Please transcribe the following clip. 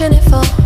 watching it fall.